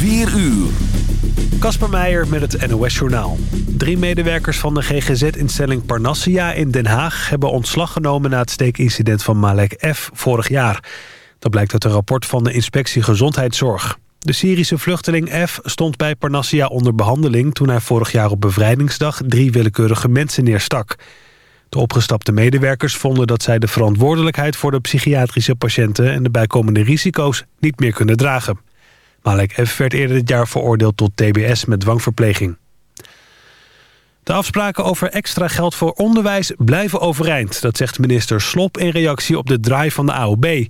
4 uur. Kasper Meijer met het NOS-journaal. Drie medewerkers van de GGZ-instelling Parnassia in Den Haag... hebben ontslag genomen na het steekincident van Malek F. vorig jaar. Dat blijkt uit een rapport van de Inspectie Gezondheidszorg. De Syrische vluchteling F stond bij Parnassia onder behandeling... toen hij vorig jaar op bevrijdingsdag drie willekeurige mensen neerstak. De opgestapte medewerkers vonden dat zij de verantwoordelijkheid... voor de psychiatrische patiënten en de bijkomende risico's niet meer kunnen dragen. Malek F. werd eerder dit jaar veroordeeld tot TBS met dwangverpleging. De afspraken over extra geld voor onderwijs blijven overeind. Dat zegt minister Slop in reactie op de draai van de AOB.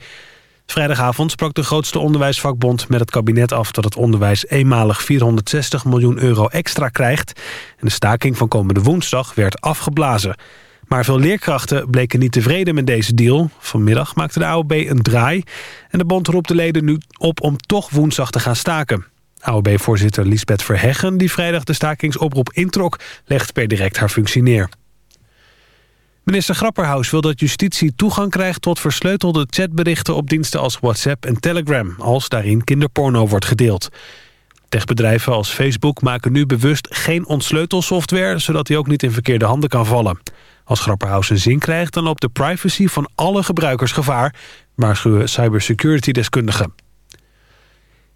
Vrijdagavond sprak de grootste onderwijsvakbond met het kabinet af... dat het onderwijs eenmalig 460 miljoen euro extra krijgt. En de staking van komende woensdag werd afgeblazen. Maar veel leerkrachten bleken niet tevreden met deze deal. Vanmiddag maakte de AOB een draai. En de bond roept de leden nu op om toch woensdag te gaan staken. AOB-voorzitter Lisbeth Verheggen, die vrijdag de stakingsoproep introk... legt per direct haar functie neer. Minister Grapperhaus wil dat justitie toegang krijgt... tot versleutelde chatberichten op diensten als WhatsApp en Telegram... als daarin kinderporno wordt gedeeld. Techbedrijven als Facebook maken nu bewust geen ontsleutelsoftware... zodat die ook niet in verkeerde handen kan vallen. Als Grapperhaus zin krijgt, dan loopt de privacy van alle gebruikers gevaar... waarschuwen cybersecurity-deskundigen.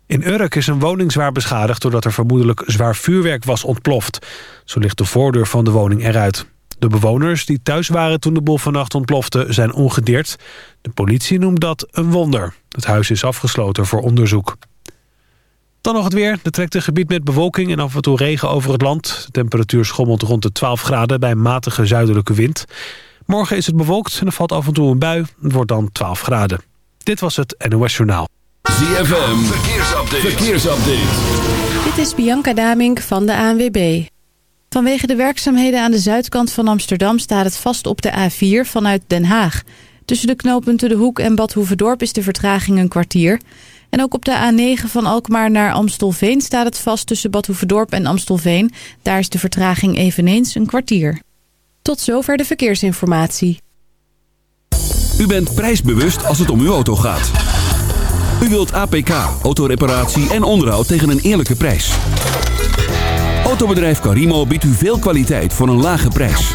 In Urk is een woning zwaar beschadigd... doordat er vermoedelijk zwaar vuurwerk was ontploft. Zo ligt de voordeur van de woning eruit. De bewoners die thuis waren toen de bol vannacht ontplofte zijn ongedeerd. De politie noemt dat een wonder. Het huis is afgesloten voor onderzoek. Dan nog het weer. Er trekt een gebied met bewolking en af en toe regen over het land. De temperatuur schommelt rond de 12 graden bij matige zuidelijke wind. Morgen is het bewolkt en er valt af en toe een bui. Het wordt dan 12 graden. Dit was het NOS Journaal. ZFM, verkeersupdate. verkeersupdate. Dit is Bianca Damink van de ANWB. Vanwege de werkzaamheden aan de zuidkant van Amsterdam staat het vast op de A4 vanuit Den Haag. Tussen de knooppunten De Hoek en Bad Hoeverdorp is de vertraging een kwartier... En ook op de A9 van Alkmaar naar Amstelveen staat het vast tussen Bad Hoeverdorp en Amstelveen. Daar is de vertraging eveneens een kwartier. Tot zover de verkeersinformatie. U bent prijsbewust als het om uw auto gaat. U wilt APK, autoreparatie en onderhoud tegen een eerlijke prijs. Autobedrijf Carimo biedt u veel kwaliteit voor een lage prijs.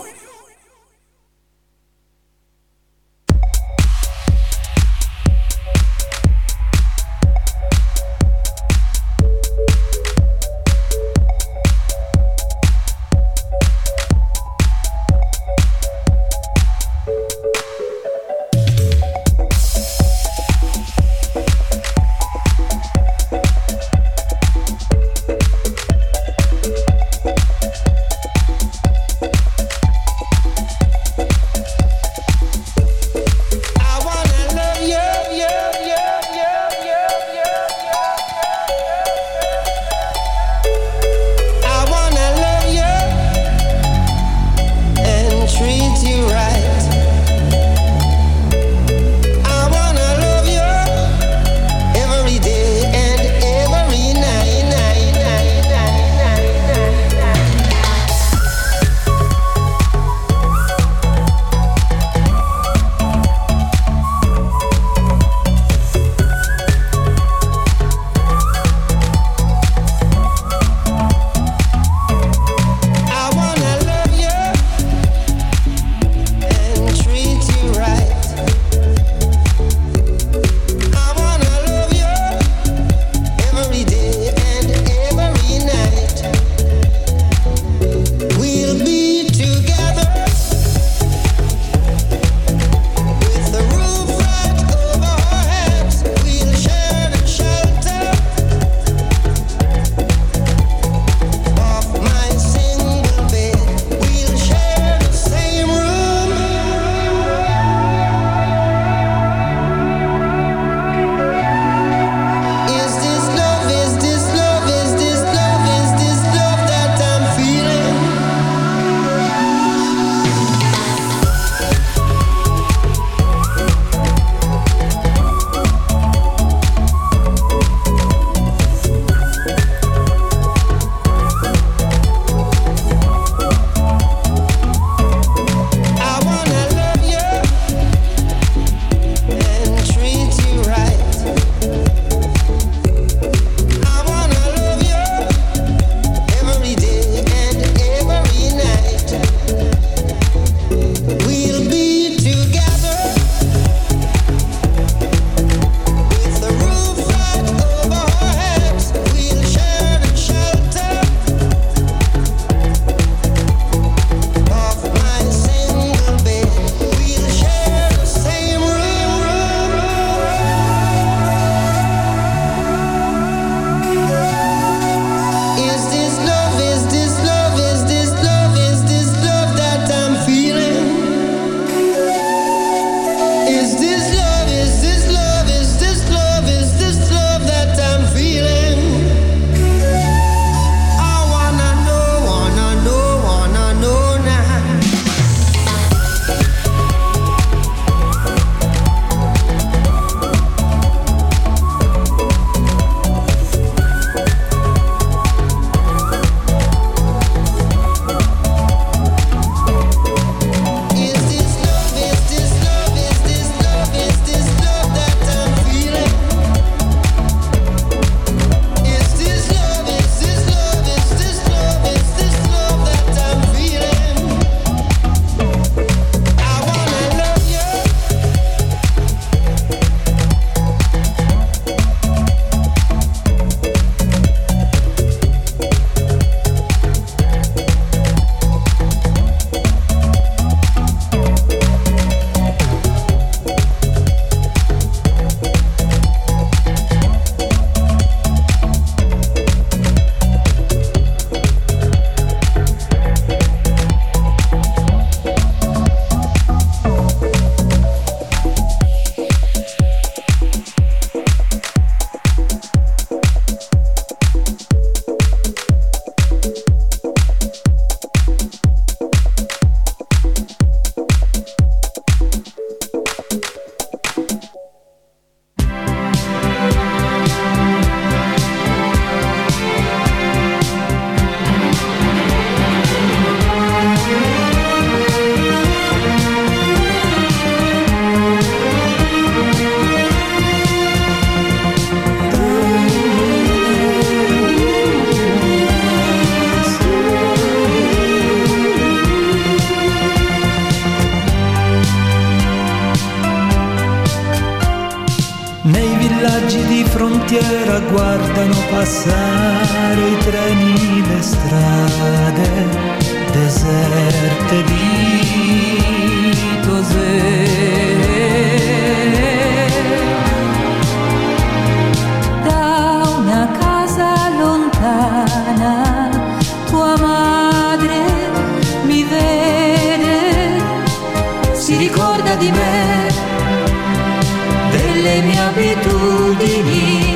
Delle mie abitudini.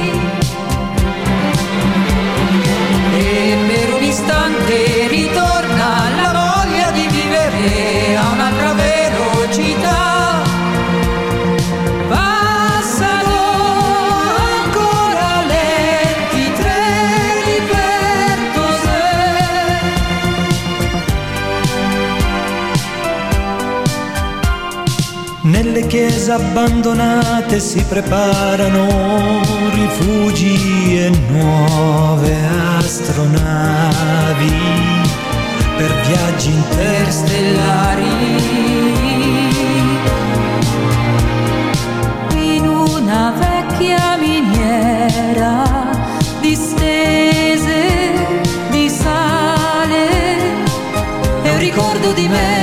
Abbandonate si preparano rifugi e nuove astronavi per viaggi interstellari. in una vecchia miniera distese di sale e un ricordo di me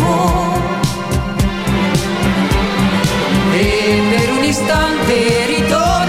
incantesimo e per un istante ritorna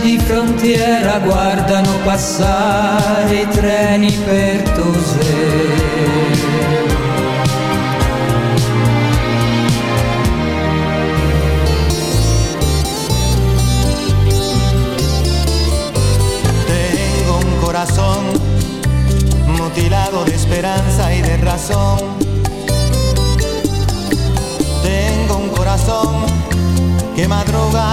di frontiera guardano passare i treni per Tosè. Tengo un corazón mutilado de esperanza y de razón. Tengo un corazón que madruga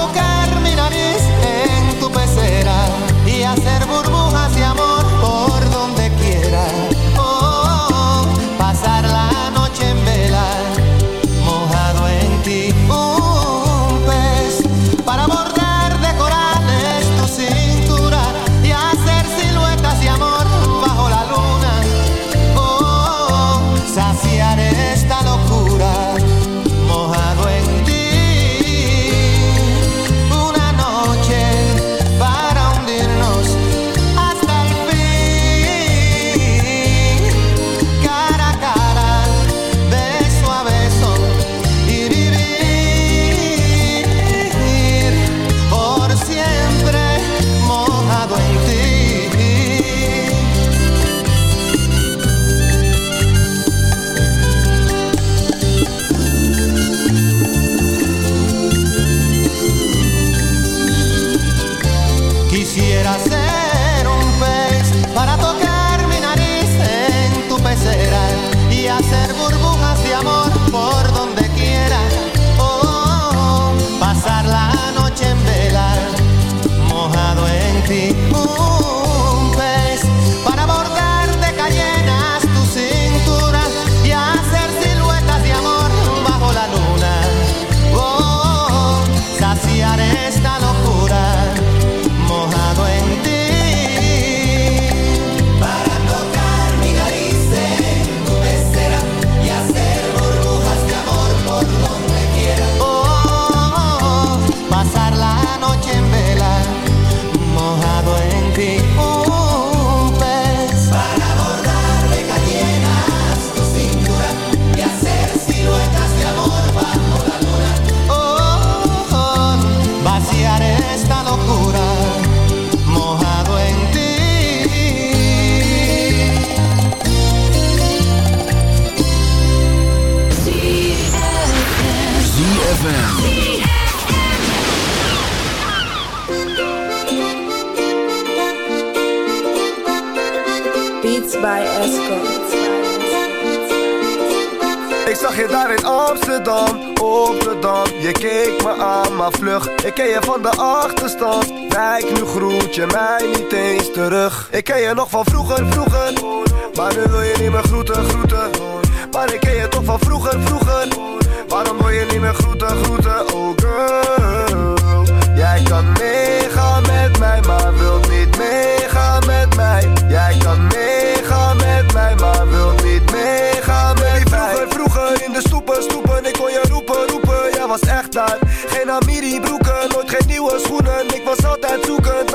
hacer burbujas Ik ken je van de achterstand. Kijk, nu groet je mij niet eens terug. Ik ken je nog van vroeger, vroeger. Maar nu wil je niet meer groeten, groeten. Maar ik ken je toch van vroeger, vroeger. Waarom wil je niet meer groeten, groeten, oh girl. Jij kan meegaan met mij, maar wilt niet meegaan met mij. Jij kan meegaan met mij, maar wilt niet meegaan met mij. Vroeger, vroeger in de stoepen, stoepen. Ik kon je roepen, roepen, jij was echt daar. Geen Amiri broeken, Ik was altijd zoekend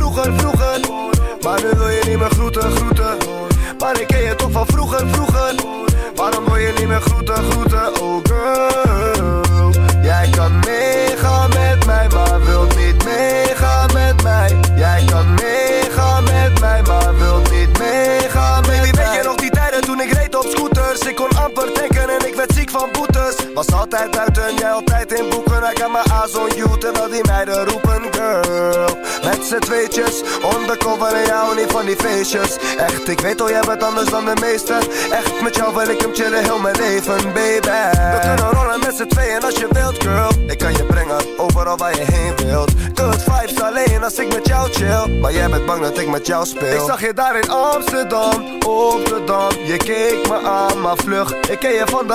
vroeger, vroeger. Maar nu wil je niet meer groeten, groeten. Maar ik ken je toch van vroeger, vroeger. Waarom wil je niet meer groeten, groeten, oh girl. Jij kan meegaan met mij, maar wilt niet meegaan met mij. Jij kan meegaan met mij, maar wilt niet meegaan met mij Weet je nog die tijden toen ik reed op scooters? Ik kon amper tanken en ik werd van Was altijd buiten, jij altijd in boeken. I got my eyes on you, terwijl die meiden roepen girl. Met z'n tweetjes, undercover en jou niet van die feestjes. Echt, ik weet al, jij bent anders dan de meesten Echt, met jou wil ik hem chillen heel mijn leven, baby. We kunnen rollen met z'n tweeën als je wilt, girl. Ik kan je brengen, overal waar je heen wilt. Good vibes alleen als ik met jou chill. Maar jij bent bang dat ik met jou speel. Ik zag je daar in Amsterdam, op de Dam. Je keek me aan, maar vlug. Ik ken je van de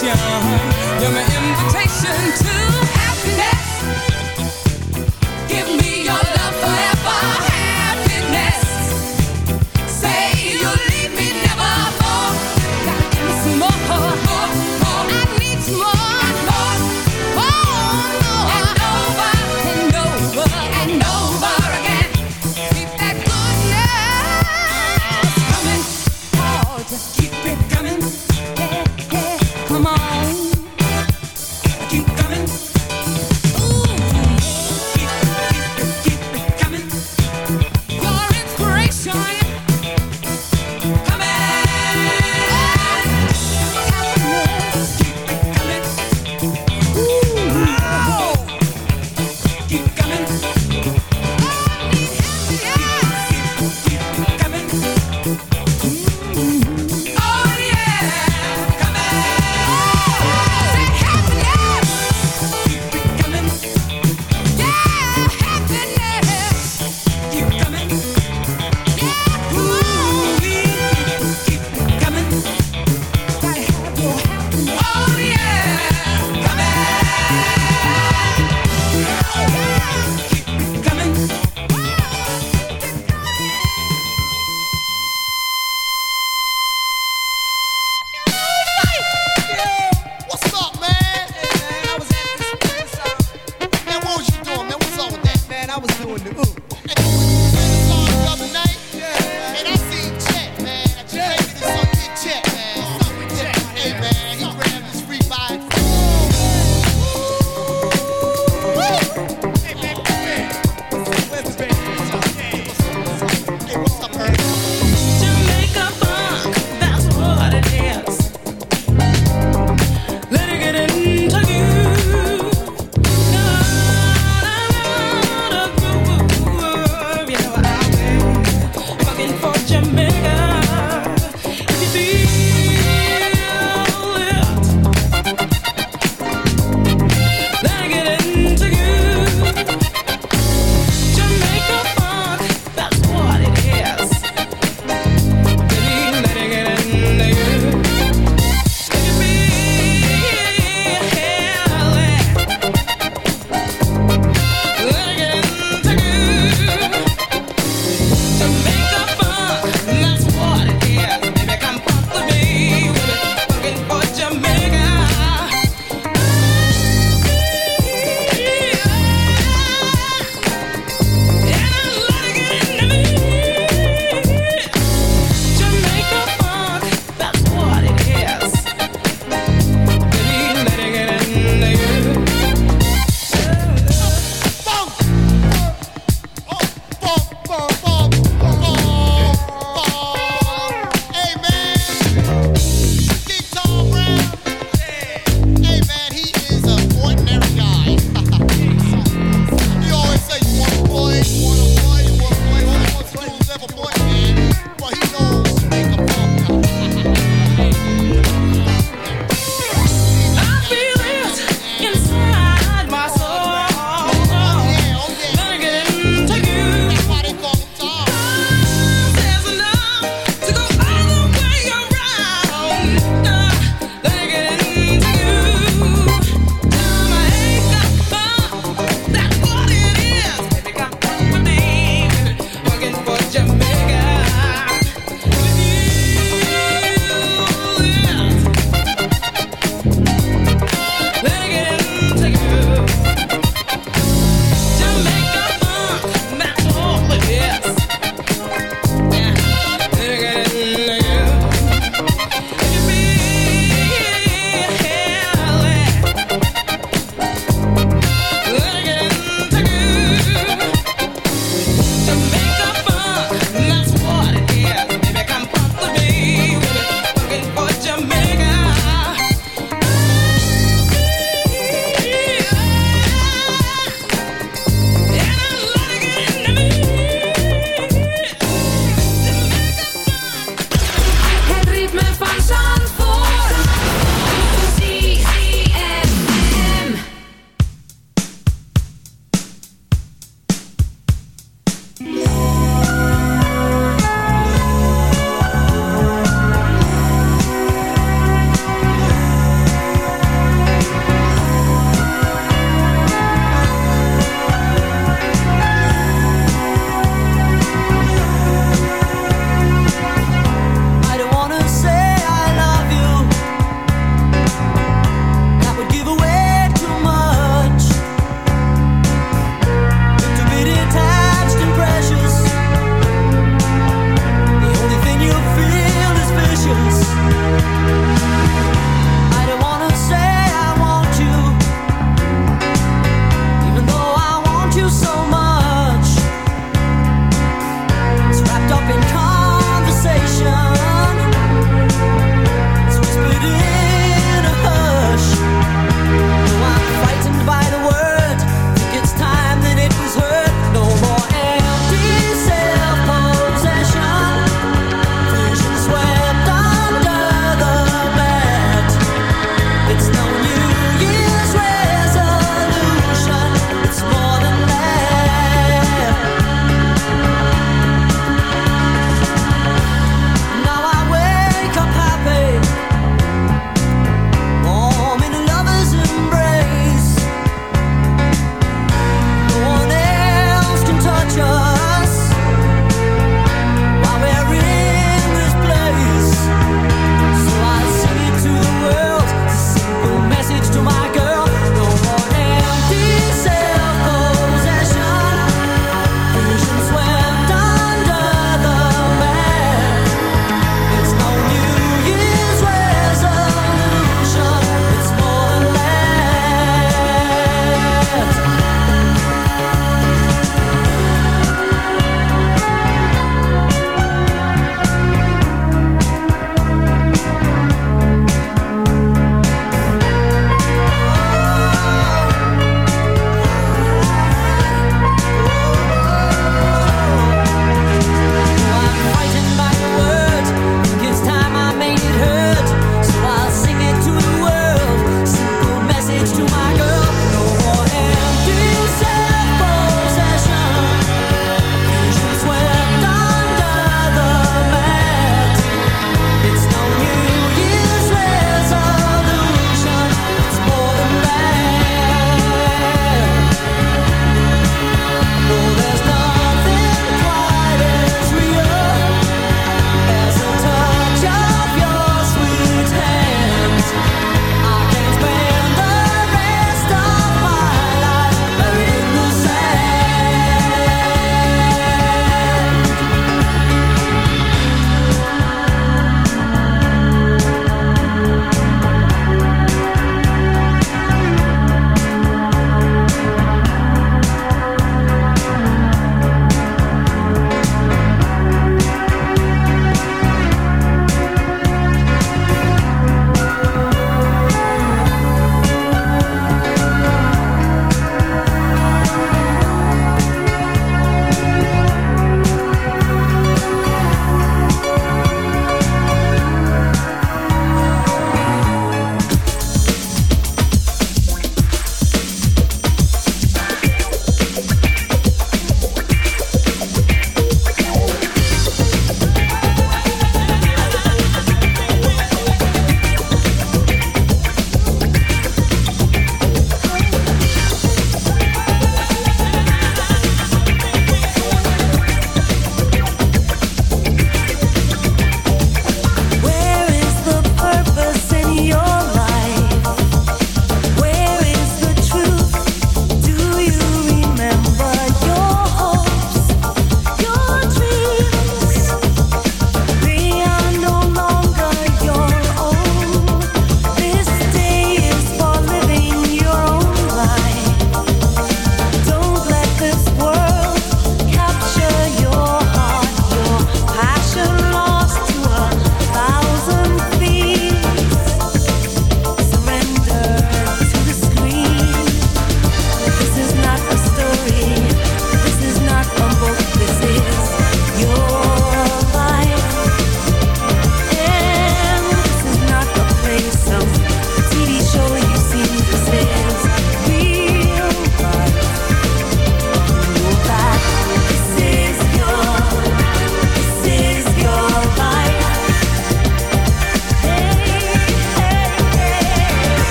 sensation. You're my invitation to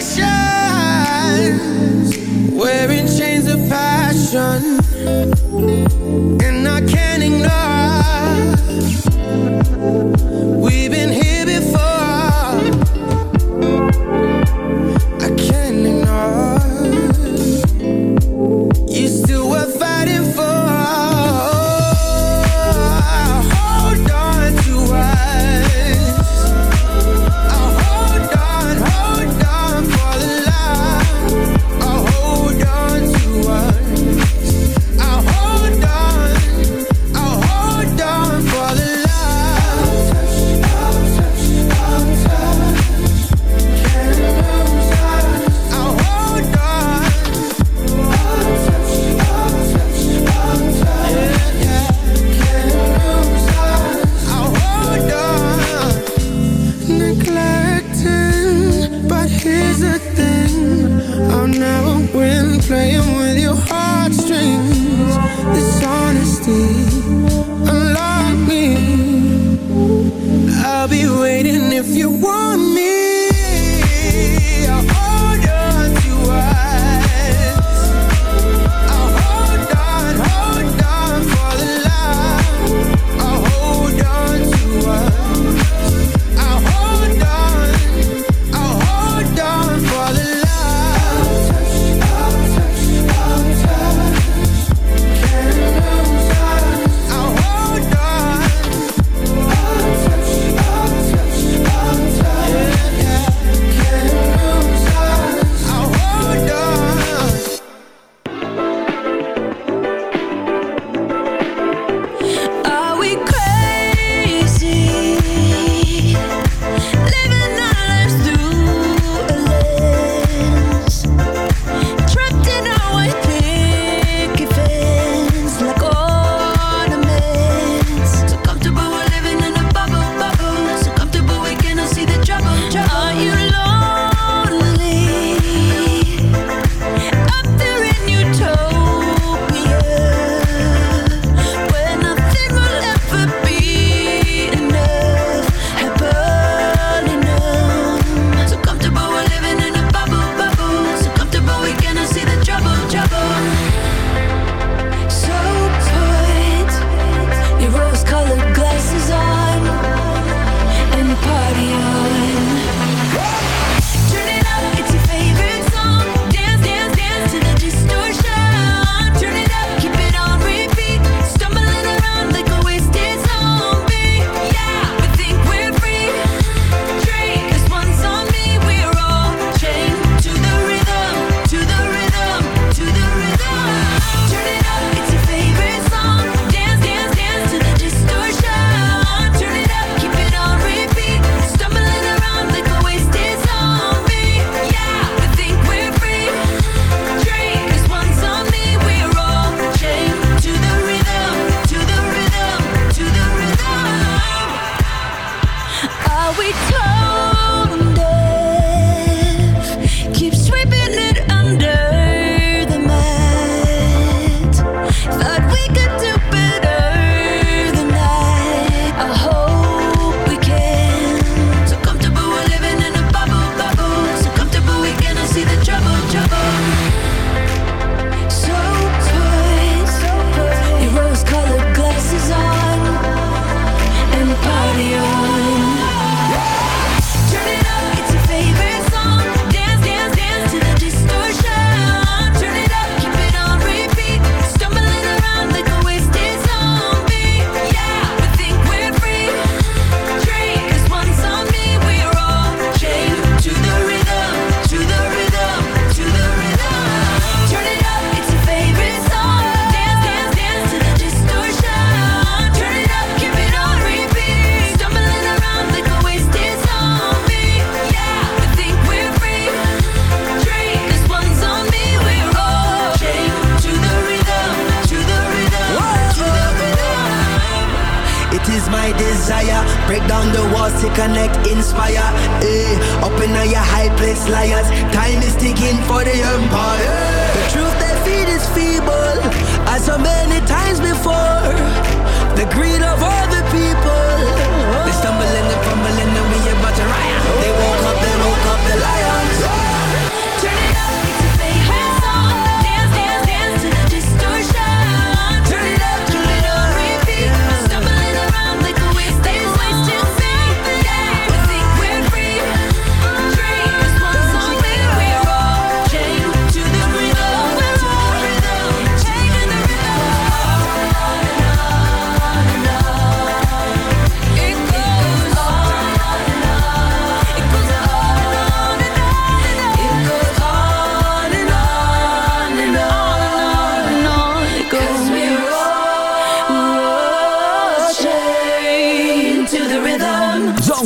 Addiction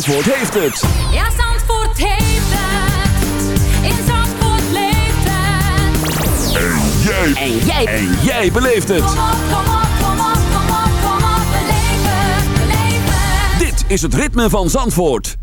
Zandvoort heeft het. Ja, Zandvoort heeft het. In Zandvoort leeft het. En jij. En jij. En jij beleeft het. Kom op, kom op, kom op, kom op, kom op. Beleef het. Dit is het ritme van Zandvoort.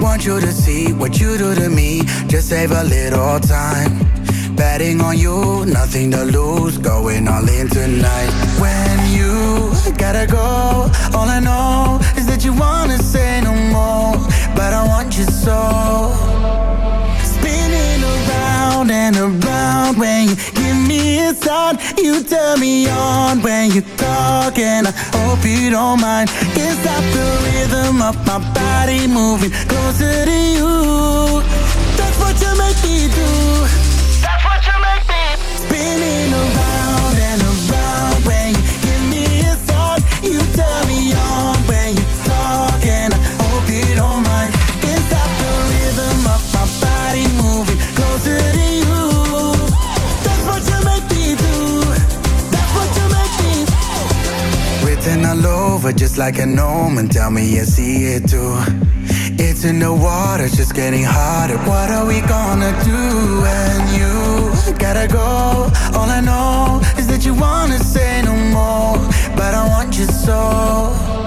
Want you to see what you do to me, just save a little time. Betting on you, nothing to lose, going all in tonight. When you gotta go, all I know is that you wanna say no more, but I want you so. And around when you give me a sign, you turn me on when you talk, and I hope you don't mind. It's not the rhythm of my body moving closer to you. That's what you make me do. Written all over just like an omen. Tell me you see it too. It's in the water, just getting hotter. What are we gonna do when you gotta go? All I know is that you wanna say no more, but I want you so.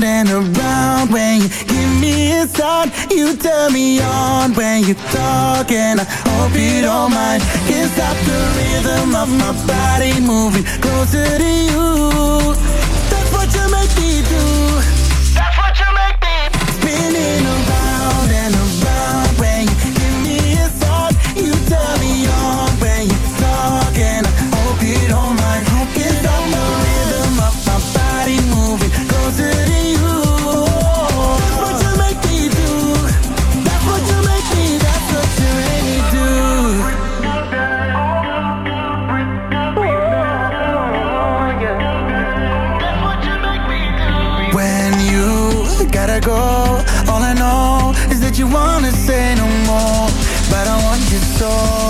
Around and around when you give me a sign, you turn me on when you talk, and I hope you don't mind. Can't stop the rhythm of my body moving closer to you. That's what you make me do. Go, all I know is that you wanna say no more, but I want you so.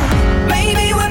baby when